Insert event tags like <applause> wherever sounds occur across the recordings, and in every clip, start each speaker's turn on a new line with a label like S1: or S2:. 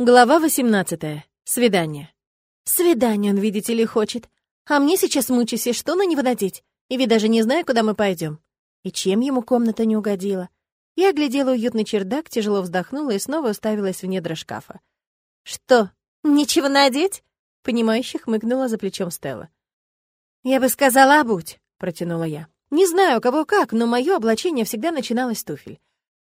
S1: Глава 18. Свидание. Свидание он, видите ли, хочет. А мне сейчас мучаюсь, и что на него надеть? И ведь даже не знаю, куда мы пойдем. И чем ему комната не угодила? Я глядела уютный чердак, тяжело вздохнула и снова уставилась в недра шкафа. «Что, нечего надеть?» Понимающе хмыкнула за плечом Стелла. «Я бы сказала, обуть», — протянула я. «Не знаю, у кого как, но мое облачение всегда начиналось с туфель.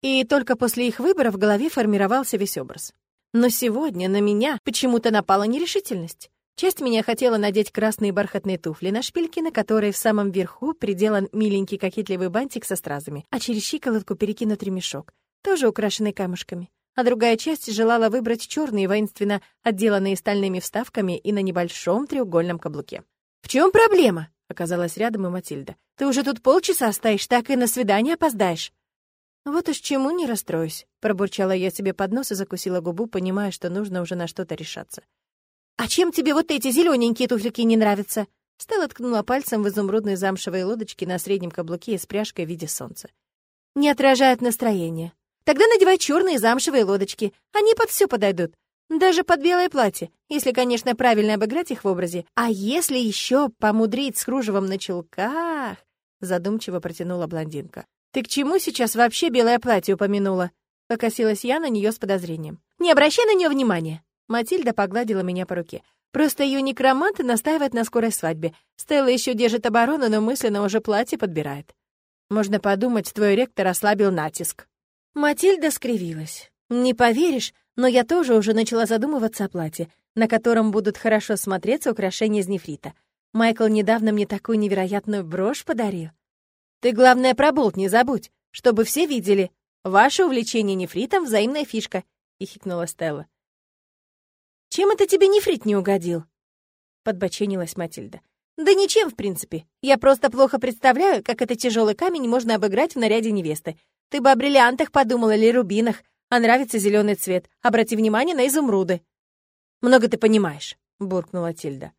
S1: И только после их выбора в голове формировался весь образ. Но сегодня на меня почему-то напала нерешительность. Часть меня хотела надеть красные бархатные туфли на шпильки, на которые в самом верху приделан миленький кокетливый бантик со стразами, а через щиколотку перекинут ремешок, тоже украшенный камушками. А другая часть желала выбрать черные, воинственно отделанные стальными вставками и на небольшом треугольном каблуке. «В чем проблема?» — оказалась рядом и Матильда. «Ты уже тут полчаса стоишь, так и на свидание опоздаешь». «Вот уж чему не расстроюсь», — пробурчала я себе под нос и закусила губу, понимая, что нужно уже на что-то решаться. «А чем тебе вот эти зелененькие туфельки не нравятся?» Стелла ткнула пальцем в изумрудные замшевые лодочки на среднем каблуке с пряжкой в виде солнца. «Не отражают настроение. Тогда надевай черные замшевые лодочки. Они под все подойдут. Даже под белое платье, если, конечно, правильно обыграть их в образе. А если еще помудрить с кружевом на чулках?» Задумчиво протянула блондинка. «Ты к чему сейчас вообще белое платье упомянула?» Покосилась я на нее с подозрением. «Не обращай на нее внимания!» Матильда погладила меня по руке. «Просто ее некромант настаивает на скорой свадьбе. Стелла еще держит оборону, но мысленно уже платье подбирает. Можно подумать, твой ректор ослабил натиск». Матильда скривилась. «Не поверишь, но я тоже уже начала задумываться о платье, на котором будут хорошо смотреться украшения из нефрита. Майкл недавно мне такую невероятную брошь подарил. Ты, главное, про болт не забудь, чтобы все видели. Ваше увлечение нефритом — взаимная фишка», — хихикнула Стелла. «Чем это тебе нефрит не угодил?» — подбоченилась Матильда. «Да ничем, в принципе. Я просто плохо представляю, как этот тяжелый камень можно обыграть в наряде невесты. Ты бы о бриллиантах подумала или рубинах, а нравится зеленый цвет. Обрати внимание на изумруды». «Много ты понимаешь», — буркнула Тильда.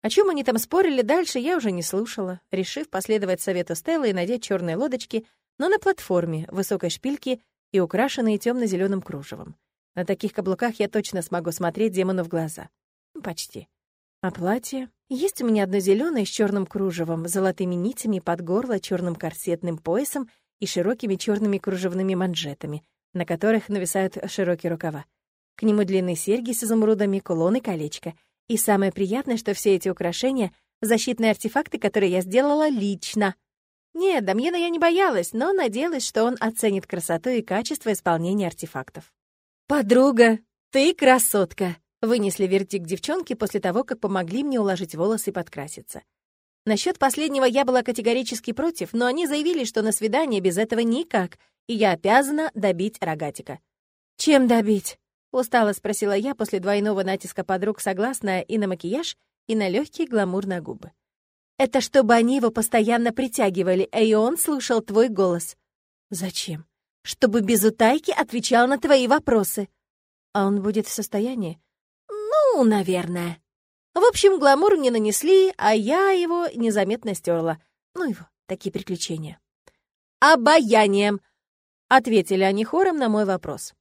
S1: О чем они там спорили дальше, я уже не слушала, решив последовать совету Стеллы и надеть черные лодочки, но на платформе, высокой шпильки и украшенные темно-зеленым кружевом. На таких каблуках я точно смогу смотреть демону в глаза. Почти. А платье? Есть у меня одно зеленое с черным кружевом, золотыми нитями под горло, черным корсетным поясом и широкими черными кружевными манжетами, на которых нависают широкие рукава. К нему длинные серьги с изумрудами, кулон и колечко — и самое приятное, что все эти украшения — защитные артефакты, которые я сделала лично. Нет, Дамьена я не боялась, но надеялась, что он оценит красоту и качество исполнения артефактов. «Подруга, ты красотка!» — вынесли вердикт девчонки после того, как помогли мне уложить волосы и подкраситься. Насчет последнего я была категорически против, но они заявили, что на свидание без этого никак, и я обязана добить рогатика. «Чем добить?» Устало спросила я после двойного натиска подруг, согласная и на макияж, и на легкие гламур на губы. «Это чтобы они его постоянно притягивали, а и он слушал твой голос». «Зачем?» «Чтобы без утайки отвечал на твои вопросы». «А он будет в состоянии?» «Ну, наверное». В общем, гламур мне нанесли, а я его незаметно стерла. Ну его, такие приключения. «Обаянием!» — ответили они хором на мой вопрос.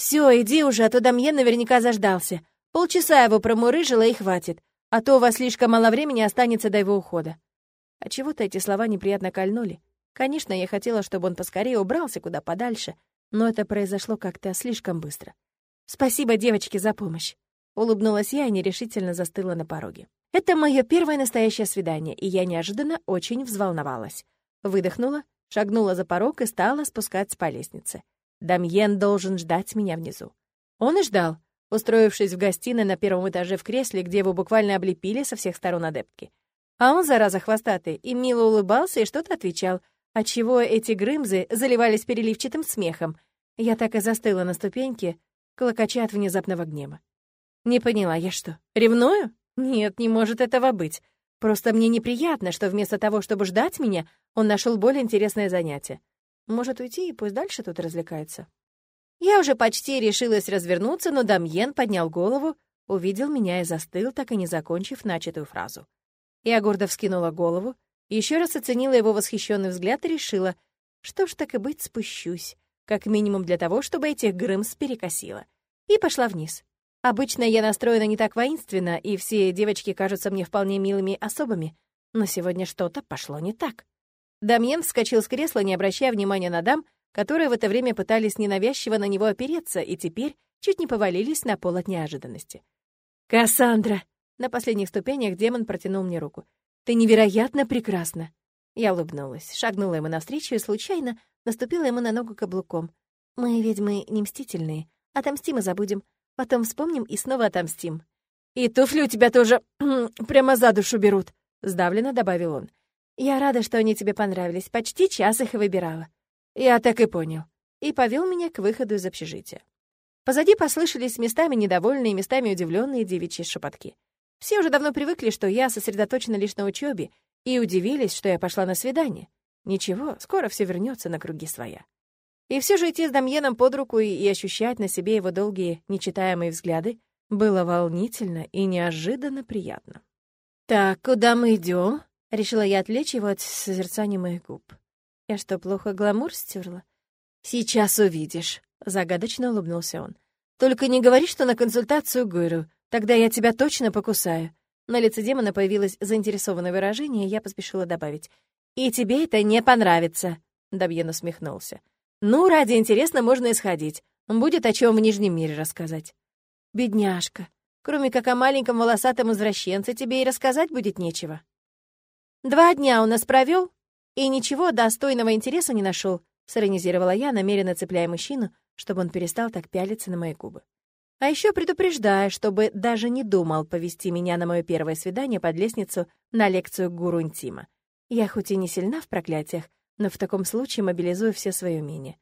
S1: «Все, иди уже, а то Дамьен наверняка заждался. Полчаса его промурыжила и хватит, а то у вас слишком мало времени останется до его ухода». А чего-то эти слова неприятно кольнули. Конечно, я хотела, чтобы он поскорее убрался куда подальше, но это произошло как-то слишком быстро. «Спасибо, девочки, за помощь!» Улыбнулась я и нерешительно застыла на пороге. Это мое первое настоящее свидание, и я неожиданно очень взволновалась. Выдохнула, шагнула за порог и стала спускаться по лестнице. Дамьен должен ждать меня внизу. Он и ждал, устроившись в гостиной на первом этаже в кресле, где его буквально облепили со всех сторон адептки. А он, зараза хвостатый, и мило улыбался и что-то отвечал, отчего эти грымзы заливались переливчатым смехом. Я так и застыла на ступеньке, клокоча от внезапного гнева. Не поняла, я что, ревную? Нет, не может этого быть. Просто мне неприятно, что вместо того, чтобы ждать меня, он нашел более интересное занятие. Может уйти и пусть дальше тут развлекается. Я уже почти решилась развернуться, но Дамьен поднял голову, увидел меня и застыл, так и не закончив начатую фразу. Я гордо вскинула голову, еще раз оценила его восхищенный взгляд и решила, что ж так и быть, спущусь, как минимум для того, чтобы этих Грымс перекосила. и пошла вниз. Обычно я настроена не так воинственно, и все девочки кажутся мне вполне милыми особами, но сегодня что-то пошло не так. Дамьен вскочил с кресла, не обращая внимания на дам, которые в это время пытались ненавязчиво на него опереться и теперь чуть не повалились на пол от неожиданности. «Кассандра!» На последних ступенях демон протянул мне руку. «Ты невероятно прекрасна!» Я улыбнулась, шагнула ему навстречу и случайно наступила ему на ногу каблуком. «Мы, ведьмы, не мстительные. Отомстим и забудем. Потом вспомним и снова отомстим». «И туфли у тебя тоже <clears throat> прямо за душу берут», — сдавленно добавил он. «Я рада, что они тебе понравились. Почти час их выбирала». «Я так и понял». И повел меня к выходу из общежития. Позади послышались местами недовольные, местами удивленные девичьи шепотки. Все уже давно привыкли, что я сосредоточена лишь на учебе, и удивились, что я пошла на свидание. Ничего, скоро все вернется на круги своя. И все же идти с Дамьеном под руку и, и ощущать на себе его долгие, нечитаемые взгляды было волнительно и неожиданно приятно. «Так, куда мы идем? Решила я отвлечь его от созерцания моих губ. «Я что, плохо гламур стерла?» «Сейчас увидишь», — загадочно улыбнулся он. «Только не говори, что на консультацию Гуру, тогда я тебя точно покусаю». На лице демона появилось заинтересованное выражение, и я поспешила добавить. «И тебе это не понравится», — Добьен усмехнулся. «Ну, ради интересно можно исходить. Будет о чем в Нижнем мире рассказать». «Бедняжка, кроме как о маленьком волосатом извращенце тебе и рассказать будет нечего». «Два дня у нас провел и ничего достойного интереса не нашел, сиронизировала я, намеренно цепляя мужчину, чтобы он перестал так пялиться на мои губы. А еще предупреждая, чтобы даже не думал повести меня на мое первое свидание под лестницу на лекцию гуру интима. Я хоть и не сильна в проклятиях, но в таком случае мобилизую все свои умения.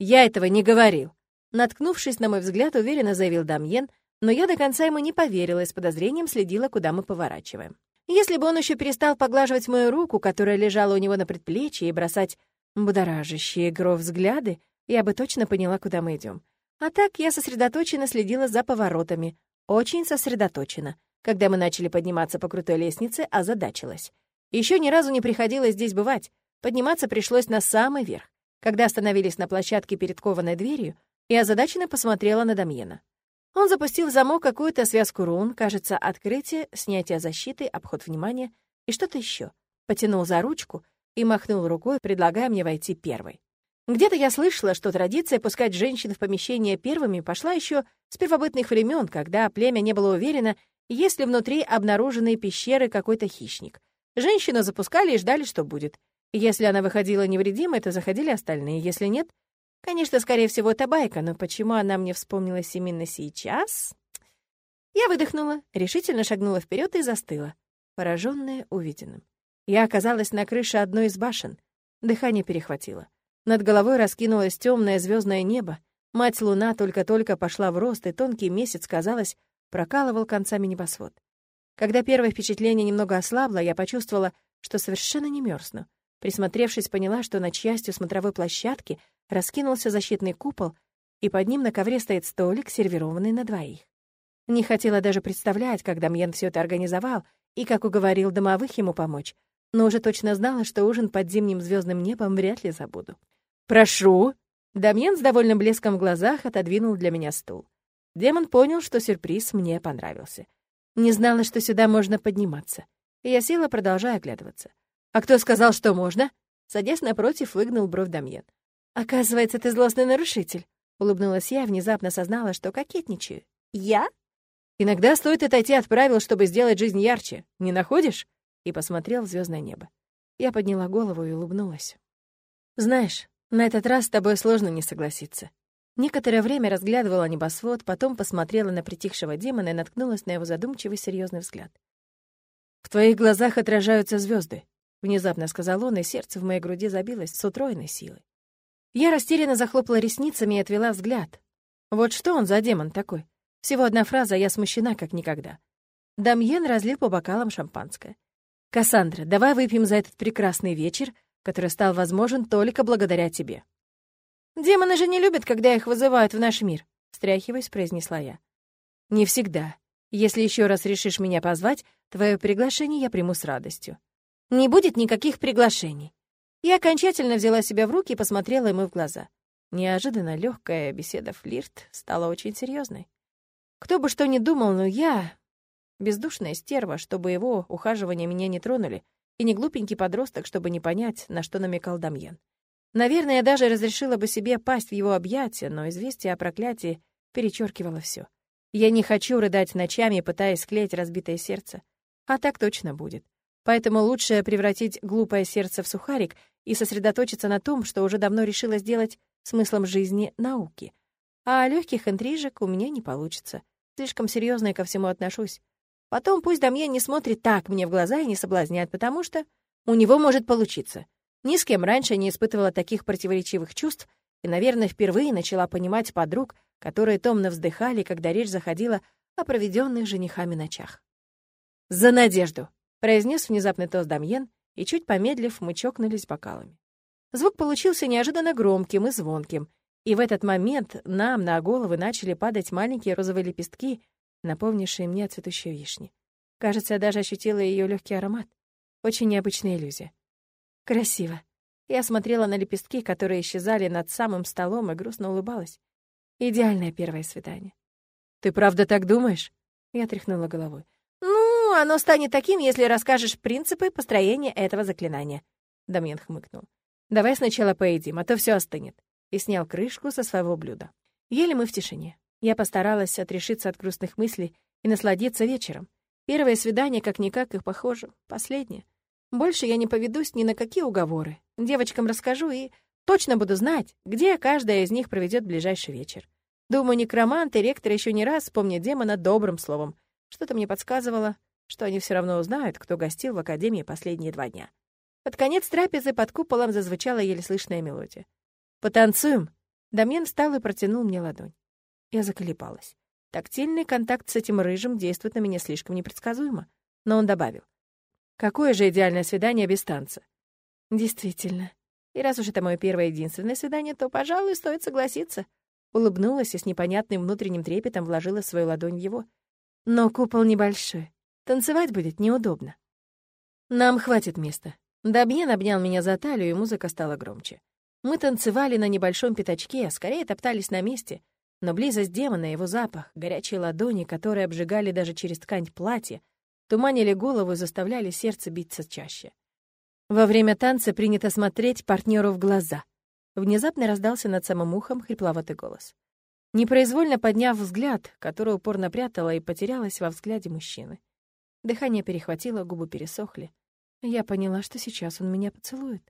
S1: «Я этого не говорил!» Наткнувшись на мой взгляд, уверенно заявил Дамьен, но я до конца ему не поверила и с подозрением следила, куда мы поворачиваем. Если бы он еще перестал поглаживать мою руку, которая лежала у него на предплечье, и бросать будоражащие гров взгляды, я бы точно поняла, куда мы идем. А так я сосредоточенно следила за поворотами. Очень сосредоточенно. Когда мы начали подниматься по крутой лестнице, озадачилась. Еще ни разу не приходилось здесь бывать. Подниматься пришлось на самый верх. Когда остановились на площадке перед кованой дверью, я озадаченно посмотрела на Дамьена. Он запустил в замок какую-то связку рун, кажется, открытие, снятие защиты, обход внимания и что-то еще. Потянул за ручку и махнул рукой, предлагая мне войти первой. Где-то я слышала, что традиция пускать женщин в помещение первыми пошла еще с первобытных времен, когда племя не было уверено, есть ли внутри обнаруженные пещеры какой-то хищник. Женщину запускали и ждали, что будет. Если она выходила невредимой, то заходили остальные, если нет... Конечно, скорее всего, это байка, но почему она мне вспомнилась именно сейчас? Я выдохнула, решительно шагнула вперед и застыла, пораженная увиденным. Я оказалась на крыше одной из башен. Дыхание перехватило. Над головой раскинулось темное звездное небо. Мать-луна только-только пошла в рост, и тонкий месяц, казалось, прокалывал концами небосвод. Когда первое впечатление немного ослабло, я почувствовала, что совершенно не мерзну. Присмотревшись, поняла, что над частью смотровой площадки раскинулся защитный купол, и под ним на ковре стоит столик, сервированный на двоих. Не хотела даже представлять, как Дамьен все это организовал и как уговорил домовых ему помочь, но уже точно знала, что ужин под зимним звездным небом вряд ли забуду. «Прошу!» Дамьен с довольным блеском в глазах отодвинул для меня стул. Демон понял, что сюрприз мне понравился. Не знала, что сюда можно подниматься. Я села, продолжая оглядываться. «А кто сказал, что можно?» Садясь напротив, выгнул бровь Дамьен. «Оказывается, ты злостный нарушитель», — улыбнулась я внезапно осознала, что кокетничаю. «Я?» «Иногда стоит отойти от правил, чтобы сделать жизнь ярче. Не находишь?» И посмотрел в звездное небо. Я подняла голову и улыбнулась. «Знаешь, на этот раз с тобой сложно не согласиться. Некоторое время разглядывала небосвод, потом посмотрела на притихшего демона и наткнулась на его задумчивый серьезный взгляд. «В твоих глазах отражаются звезды, внезапно сказал он, и сердце в моей груди забилось с утроенной силой. Я растерянно захлопала ресницами и отвела взгляд. Вот что он за демон такой? Всего одна фраза, а я смущена как никогда. Дамьен разлил по бокалам шампанское. «Кассандра, давай выпьем за этот прекрасный вечер, который стал возможен только благодаря тебе». «Демоны же не любят, когда их вызывают в наш мир», — встряхиваясь, произнесла я. «Не всегда. Если еще раз решишь меня позвать, твое приглашение я приму с радостью. Не будет никаких приглашений». Я окончательно взяла себя в руки и посмотрела ему в глаза. Неожиданно легкая беседа флирт стала очень серьезной. Кто бы что ни думал, но я бездушная стерва, чтобы его ухаживания меня не тронули, и не глупенький подросток, чтобы не понять, на что намекал Дамьен. Наверное, я даже разрешила бы себе пасть в его объятия, но известие о проклятии перечеркивало все. Я не хочу рыдать ночами, пытаясь склеить разбитое сердце. А так точно будет. Поэтому лучше превратить глупое сердце в сухарик и сосредоточиться на том, что уже давно решила сделать смыслом жизни науки. А легких интрижек у меня не получится. Слишком серьезно я ко всему отношусь. Потом пусть Дамьен не смотрит так мне в глаза и не соблазняет, потому что у него может получиться. Ни с кем раньше не испытывала таких противоречивых чувств и, наверное, впервые начала понимать подруг, которые томно вздыхали, когда речь заходила о проведенных женихами ночах. «За надежду!» — произнес внезапный тост Дамьен, и, чуть помедлив, мы чокнулись бокалами. Звук получился неожиданно громким и звонким, и в этот момент нам на головы начали падать маленькие розовые лепестки, наполнившие мне цветущие вишни. Кажется, я даже ощутила ее легкий аромат. Очень необычная иллюзия. Красиво. Я смотрела на лепестки, которые исчезали над самым столом, и грустно улыбалась. Идеальное первое свидание. «Ты правда так думаешь?» Я тряхнула головой. «Ну, оно станет таким, если расскажешь принципы построения этого заклинания», — Дамьен хмыкнул. «Давай сначала поедим, а то все остынет», и снял крышку со своего блюда. Ели мы в тишине. Я постаралась отрешиться от грустных мыслей и насладиться вечером. Первое свидание, как-никак, их похоже, последнее. Больше я не поведусь ни на какие уговоры. Девочкам расскажу и точно буду знать, где каждая из них проведет ближайший вечер. Думаю, некромант и ректор еще не раз вспомнят демона добрым словом. Что-то мне подсказывало, что они все равно узнают, кто гостил в Академии последние два дня. Под конец трапезы под куполом зазвучала еле слышная мелодия. «Потанцуем!» Дамьен встал и протянул мне ладонь. Я заколебалась. Тактильный контакт с этим рыжим действует на меня слишком непредсказуемо. Но он добавил. Какое же идеальное свидание без танца? Действительно. И раз уж это мое первое единственное свидание, то, пожалуй, стоит согласиться. Улыбнулась и с непонятным внутренним трепетом вложила свою ладонь в его. Но купол небольшой. Танцевать будет неудобно. Нам хватит места. Дабьен обнял меня за талию, и музыка стала громче. Мы танцевали на небольшом пятачке, а скорее топтались на месте, но близость демона, его запах, горячие ладони, которые обжигали даже через ткань платья, туманили голову и заставляли сердце биться чаще. Во время танца принято смотреть партнеру в глаза. Внезапно раздался над самым ухом хрипловатый голос. Непроизвольно подняв взгляд, который упорно прятала и потерялась во взгляде мужчины. Дыхание перехватило, губы пересохли. Я поняла, что сейчас он меня поцелует.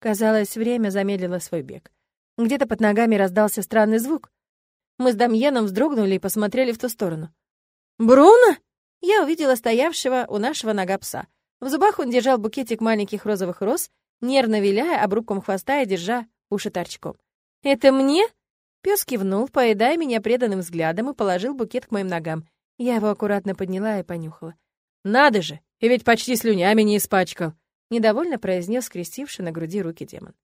S1: Казалось, время замедлило свой бег. Где-то под ногами раздался странный звук. Мы с Дамьеном вздрогнули и посмотрели в ту сторону. «Бруно!» я увидела стоявшего у нашего нога пса. В зубах он держал букетик маленьких розовых роз, нервно виляя обрубком хвоста и держа уши торчком. «Это мне?» Пес кивнул, поедая меня преданным взглядом, и положил букет к моим ногам. Я его аккуратно подняла и понюхала. «Надо же! И ведь почти слюнями не испачкал!» Недовольно произнес скрестивший на груди руки демон.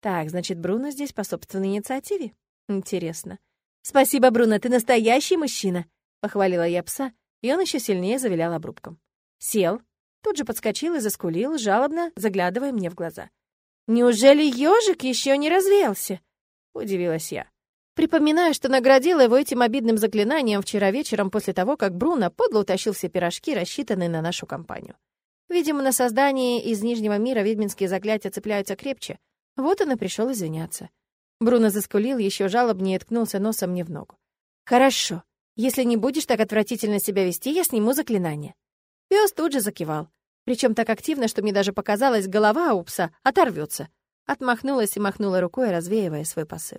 S1: «Так, значит, Бруно здесь по собственной инициативе? Интересно. Спасибо, Бруно, ты настоящий мужчина!» Похвалила я пса, и он еще сильнее завилял обрубком. Сел, тут же подскочил и заскулил, жалобно заглядывая мне в глаза. «Неужели ежик еще не развеялся?» — удивилась я. Припоминаю, что наградила его этим обидным заклинанием вчера вечером после того, как Бруно подло утащил все пирожки, рассчитанные на нашу компанию. Видимо, на создание из Нижнего мира ведьминские заклятия цепляются крепче. Вот он и пришел извиняться. Бруно заскулил, еще жалобнее ткнулся носом мне в ногу. «Хорошо. Если не будешь так отвратительно себя вести, я сниму заклинание». Пес тут же закивал. Причем так активно, что мне даже показалось, голова у пса оторвется. Отмахнулась и махнула рукой, развеивая свой посыл.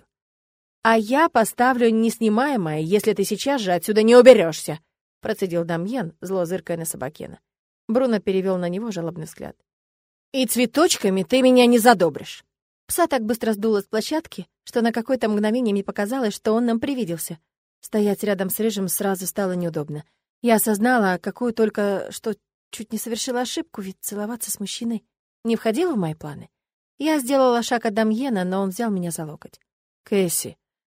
S1: «А я поставлю неснимаемое, если ты сейчас же отсюда не уберешься, процедил Дамьен, зло зыркая на Собакена. Бруно перевел на него жалобный взгляд. «И цветочками ты меня не задобришь!» Пса так быстро сдуло с площадки, что на какое-то мгновение мне показалось, что он нам привиделся. Стоять рядом с Рыжим сразу стало неудобно. Я осознала, какую только что чуть не совершила ошибку, ведь целоваться с мужчиной не входило в мои планы. Я сделала шаг от Дамьена, но он взял меня за локоть. «Кэсси!»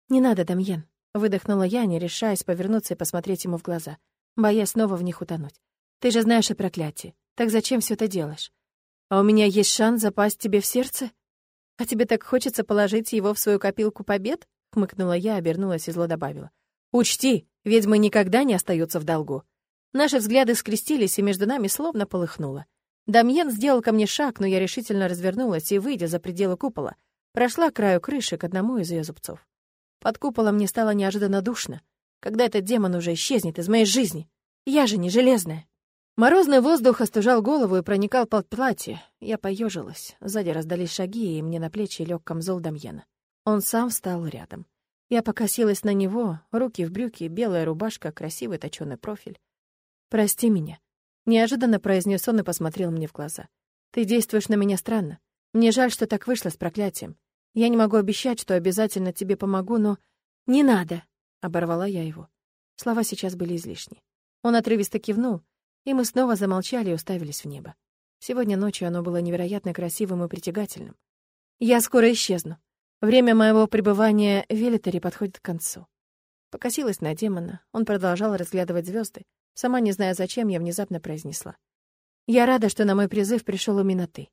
S1: «Не надо, Дамьен!» — выдохнула я, не решаясь повернуться и посмотреть ему в глаза, боясь снова в них утонуть. «Ты же знаешь о проклятии. Так зачем все это делаешь? А у меня есть шанс запасть тебе в сердце?» «А тебе так хочется положить его в свою копилку побед?» — хмыкнула я, обернулась и зло добавила. «Учти, ведьмы никогда не остаются в долгу». Наши взгляды скрестились, и между нами словно полыхнуло. Дамьен сделал ко мне шаг, но я решительно развернулась и, выйдя за пределы купола, прошла к краю крыши к одному из ее зубцов. Под куполом мне стало неожиданно душно, когда этот демон уже исчезнет из моей жизни. Я же не железная. Морозный воздух остужал голову и проникал под платье. Я поежилась. Сзади раздались шаги, и мне на плечи лег камзол Дамьена. Он сам встал рядом. Я покосилась на него, руки в брюки, белая рубашка, красивый точёный профиль. «Прости меня», — неожиданно произнес он и посмотрел мне в глаза. «Ты действуешь на меня странно. Мне жаль, что так вышло с проклятием. Я не могу обещать, что обязательно тебе помогу, но...» «Не надо!» — оборвала я его. Слова сейчас были излишни. Он отрывисто кивнул, и мы снова замолчали и уставились в небо. Сегодня ночью оно было невероятно красивым и притягательным. Я скоро исчезну. Время моего пребывания в Велитере подходит к концу. Покосилась на демона. Он продолжал разглядывать звезды. Сама не зная зачем, я внезапно произнесла. Я рада, что на мой призыв пришел именно ты.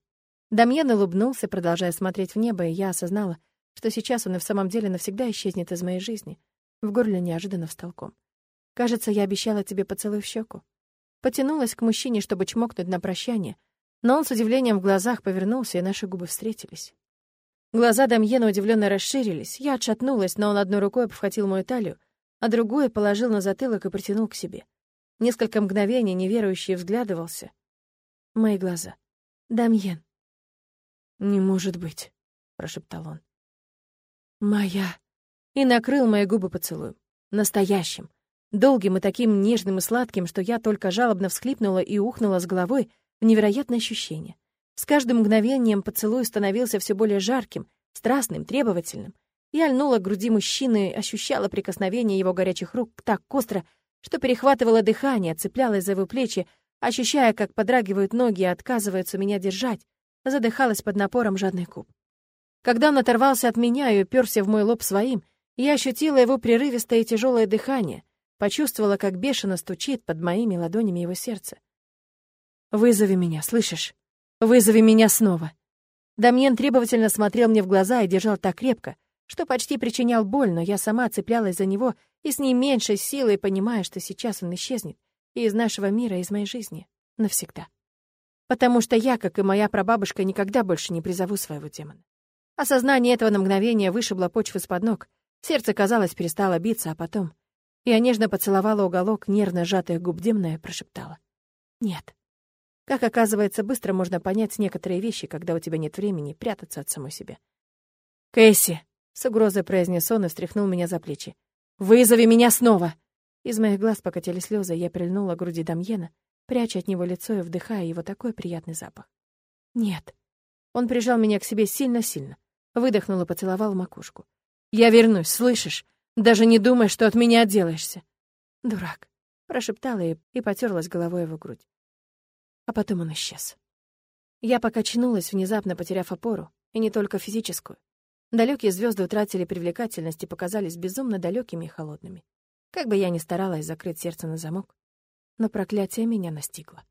S1: Дамьен улыбнулся, продолжая смотреть в небо, и я осознала, что сейчас он и в самом деле навсегда исчезнет из моей жизни. В горле неожиданно встал ком. Кажется, я обещала тебе поцелуй в щеку. Потянулась к мужчине, чтобы чмокнуть на прощание, но он с удивлением в глазах повернулся, и наши губы встретились. Глаза Дамьена удивленно расширились. Я отшатнулась, но он одной рукой обхватил мою талию, а другой положил на затылок и притянул к себе. Несколько мгновений неверующий взглядывался. Мои глаза. «Дамьен». «Не может быть», — прошептал он. «Моя». И накрыл мои губы поцелуем. Настоящим долгим и таким нежным и сладким, что я только жалобно всхлипнула и ухнула с головой в невероятное ощущение. С каждым мгновением поцелуй становился все более жарким, страстным, требовательным. Я льнула к груди мужчины, ощущала прикосновение его горячих рук так остро, что перехватывала дыхание, цеплялась за его плечи, ощущая, как подрагивают ноги и отказываются меня держать, задыхалась под напором жадных губ. Когда он оторвался от меня и уперся в мой лоб своим, я ощутила его прерывистое и тяжелое дыхание — Почувствовала, как бешено стучит под моими ладонями его сердце. «Вызови меня, слышишь? Вызови меня снова!» Дамьен требовательно смотрел мне в глаза и держал так крепко, что почти причинял боль, но я сама цеплялась за него и с ней меньшей силой, понимая, что сейчас он исчезнет и из нашего мира, из моей жизни. Навсегда. Потому что я, как и моя прабабушка, никогда больше не призову своего демона. Осознание этого на мгновение вышибло почву из-под ног. Сердце, казалось, перестало биться, а потом... Я нежно поцеловала уголок нервно сжатых губ Демна и прошептала. «Нет». Как оказывается, быстро можно понять некоторые вещи, когда у тебя нет времени прятаться от самой себя. «Кэсси!» — с угрозой произнес он и встряхнул меня за плечи. «Вызови меня снова!» Из моих глаз покатили слезы, я прильнула к груди Дамьена, пряча от него лицо и вдыхая его такой приятный запах. «Нет». Он прижал меня к себе сильно-сильно, выдохнул и поцеловал макушку. «Я вернусь, слышишь? Даже не думай, что от меня отделаешься. Дурак, прошептала и, и потерлась головой его грудь. А потом он исчез. Я покачнулась, внезапно потеряв опору, и не только физическую. Далекие звезды утратили привлекательность и показались безумно далекими и холодными. Как бы я ни старалась закрыть сердце на замок, но проклятие меня настигло.